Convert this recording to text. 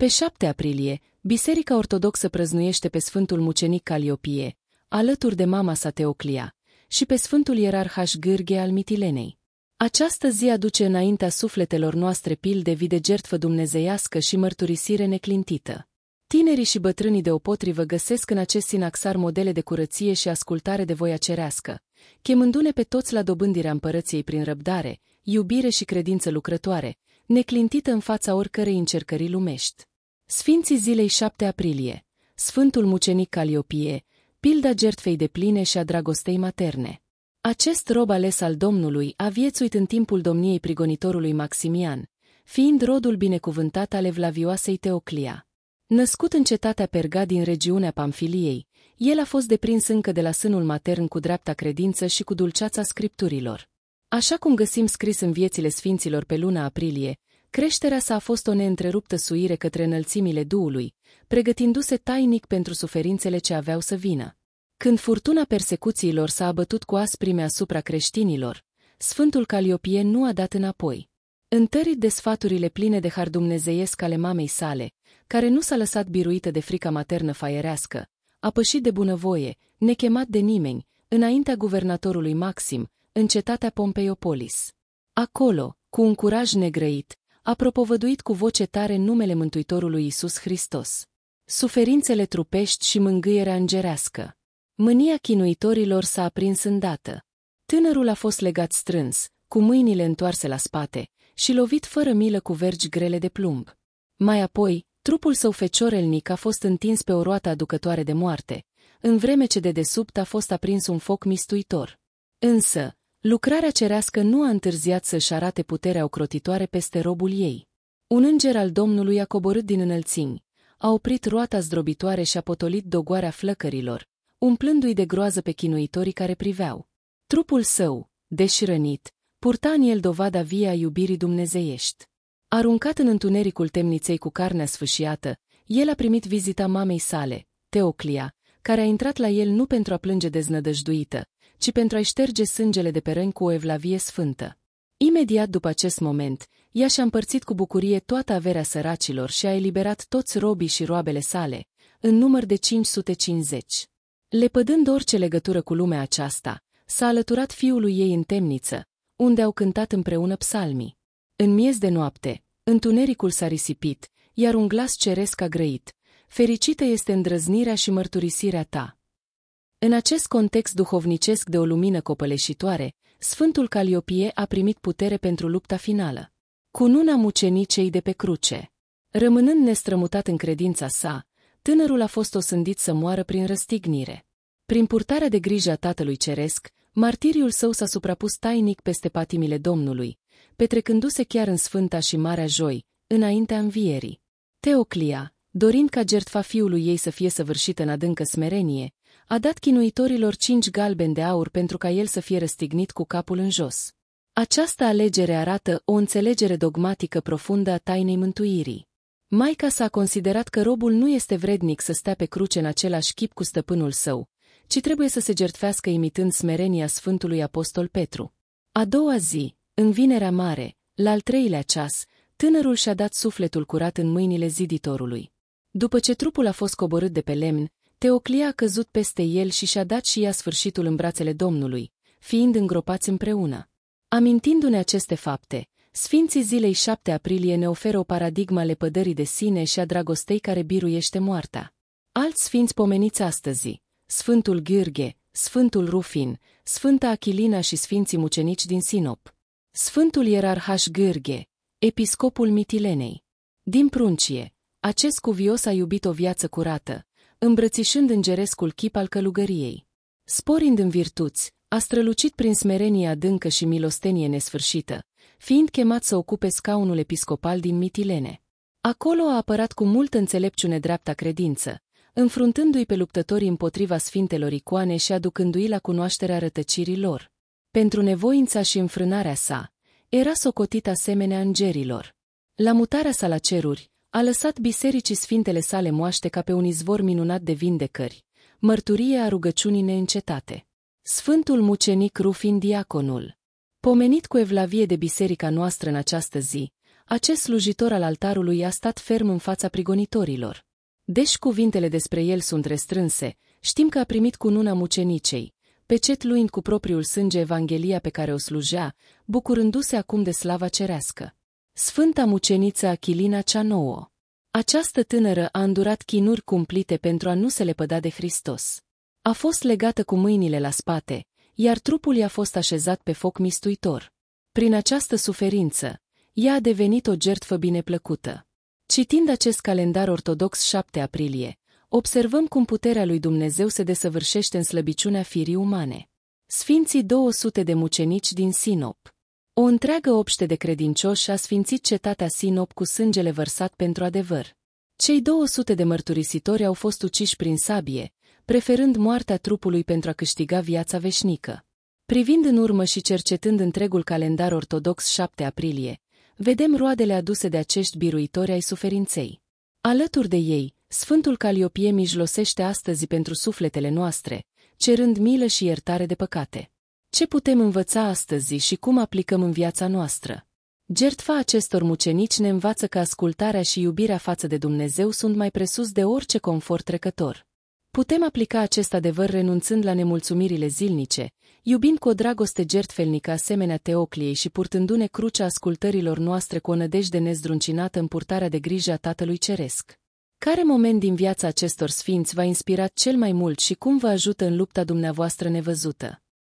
Pe 7 aprilie, Biserica Ortodoxă prăznuiește pe Sfântul Mucenic Caliopie, alături de mama sa Teoclia, și pe Sfântul Ierarhaș Gârghe al Mitilenei. Această zi aduce înaintea sufletelor noastre pilde vide gertfă dumnezeiască și mărturisire neclintită. Tinerii și bătrânii de opotrivă găsesc în acest sinaxar modele de curăție și ascultare de voia cerească, chemându-ne pe toți la dobândirea împărăției prin răbdare, iubire și credință lucrătoare, neclintită în fața oricărei încercării lumești. Sfinții zilei 7 aprilie, Sfântul Mucenic Caliopie, pilda jertfei de pline și a dragostei materne. Acest rob ales al Domnului a viețuit în timpul domniei prigonitorului Maximian, fiind rodul binecuvântat al evlavioasei Teoclia. Născut în cetatea Perga din regiunea Pamfiliei, el a fost deprins încă de la sânul matern cu dreapta credință și cu dulceața scripturilor. Așa cum găsim scris în viețile sfinților pe luna aprilie, creșterea sa a fost o neîntreruptă suire către înălțimile Duului, pregătindu-se tainic pentru suferințele ce aveau să vină. Când furtuna persecuțiilor s-a abătut cu asprime asupra creștinilor, Sfântul Caliopie nu a dat înapoi. Întărit de sfaturile pline de har dumnezeiesc ale mamei sale, care nu s-a lăsat biruită de frica maternă faierească, a pășit de bunăvoie, nechemat de nimeni, înaintea guvernatorului Maxim, în cetatea Pompeiopolis. Acolo, cu un curaj negrăit, a propovăduit cu voce tare numele Mântuitorului Isus Hristos. Suferințele trupești și mângâierea îngerească. Mânia chinuitorilor s-a aprins îndată. Tânărul a fost legat strâns, cu mâinile întoarse la spate, și lovit fără milă cu vergi grele de plumb. Mai apoi, trupul său feciorelnic a fost întins pe o roată aducătoare de moarte, în vreme ce de desubt a fost aprins un foc mistuitor. Însă, lucrarea cerească nu a întârziat să-și arate puterea ocrotitoare peste robul ei. Un înger al Domnului a coborât din înălțimi, a oprit roata zdrobitoare și a potolit dogoarea flăcărilor, umplându-i de groază pe chinuitorii care priveau. Trupul său, deși rănit, purta în el dovada vie a iubirii dumnezeiești. Aruncat în întunericul temniței cu carnea sfâșiată, el a primit vizita mamei sale, Teoclia, care a intrat la el nu pentru a plânge deznădăjduită, ci pentru a-i șterge sângele de pe răni cu o evlavie sfântă. Imediat după acest moment, ea și-a împărțit cu bucurie toată averea săracilor și a eliberat toți robii și roabele sale, în număr de 550. Lepădând orice legătură cu lumea aceasta, s-a alăturat fiului ei în temniță, unde au cântat împreună psalmii. În miez de noapte, întunericul s-a risipit, iar un glas ceresc a grăit. Fericită este îndrăznirea și mărturisirea ta. În acest context duhovnicesc de o lumină copăleșitoare, Sfântul Caliopie a primit putere pentru lupta finală. Cu nuna mucenicei de pe cruce. Rămânând nestrămutat în credința sa, tânărul a fost osândit să moară prin răstignire. Prin purtarea de grijă a Tatălui Ceresc, martiriul său s-a suprapus tainic peste patimile Domnului, petrecându-se chiar în Sfânta și Marea Joi, înaintea învierii. Teoclia, dorind ca jertfa fiului ei să fie săvârșită în adâncă smerenie, a dat chinuitorilor cinci galbeni de aur pentru ca el să fie răstignit cu capul în jos. Această alegere arată o înțelegere dogmatică profundă a tainei mântuirii. Maica s-a considerat că robul nu este vrednic să stea pe cruce în același chip cu stăpânul său, ci trebuie să se jertfească imitând smerenia Sfântului Apostol Petru. A doua zi, în vinerea mare, la al treilea ceas, tânărul și-a dat sufletul curat în mâinile ziditorului. După ce trupul a fost coborât de pe lemn, Teoclia a căzut peste el și și-a dat și ea sfârșitul în brațele Domnului, fiind îngropați împreună. Amintindu-ne aceste fapte, Sfinții zilei 7 aprilie ne oferă o paradigmă ale pădării de sine și a dragostei care biruiește moartea. Alți sfinți pomeniți astăzi, Sfântul Gheorghe, Sfântul Rufin, Sfânta Achilina și Sfinții mucenici din Sinop. Sfântul Ierarhaș Gheorghe, episcopul Mitilenei. Din pruncie, acest cuvios a iubit o viață curată, îmbrățișând îngerescul chip al călugăriei. Sporind în virtuți, a strălucit prin smerenie adâncă și milostenie nesfârșită, fiind chemat să ocupe scaunul episcopal din Mitilene. Acolo a apărat cu multă înțelepciune dreapta credință, înfruntându-i pe luptătorii împotriva sfintelor icoane și aducându-i la cunoașterea rătăcirii lor. Pentru nevoința și înfrânarea sa, era socotit asemenea îngerilor. La mutarea sa la ceruri, a lăsat bisericii sfintele sale moaște ca pe un izvor minunat de vindecări, mărturie a rugăciunii neîncetate. Sfântul mucenic Rufin Diaconul, pomenit cu evlavie de biserica noastră în această zi, acest slujitor al altarului a stat ferm în fața prigonitorilor. Deși cuvintele despre el sunt restrânse, știm că a primit cununa mucenicei, pecet luind cu propriul sânge Evanghelia pe care o slujea, bucurându-se acum de slava cerească. Sfânta muceniță Achilina cea nouă. Această tânără a îndurat chinuri cumplite pentru a nu se lepăda de Hristos. A fost legată cu mâinile la spate, iar trupul i-a fost așezat pe foc mistuitor. Prin această suferință, ea a devenit o jertfă bineplăcută. Citind acest calendar ortodox 7 aprilie, observăm cum puterea lui Dumnezeu se desăvârșește în slăbiciunea firii umane. Sfinții 200 de mucenici din Sinop. O întreagă obște de credincioși a sfințit cetatea Sinop cu sângele vărsat pentru adevăr. Cei 200 de mărturisitori au fost uciși prin sabie, preferând moartea trupului pentru a câștiga viața veșnică. Privind în urmă și cercetând întregul calendar ortodox 7 aprilie, vedem roadele aduse de acești biruitori ai suferinței. Alături de ei, Sfântul Caliopie mijlosește astăzi pentru sufletele noastre, cerând milă și iertare de păcate. Ce putem învăța astăzi și cum aplicăm în viața noastră? Gertfa acestor mucenici ne învață că ascultarea și iubirea față de Dumnezeu sunt mai presus de orice confort trecător. Putem aplica acest adevăr renunțând la nemulțumirile zilnice, iubind cu o dragoste gertfelnică asemenea Teocliei și purtându-ne crucea ascultărilor noastre cu o nădejde nezdruncinată în purtarea de grijă a Tatălui Ceresc. Care moment din viața acestor sfinți v-a inspirat cel mai mult și cum vă ajută în lupta dumneavoastră nevăzută?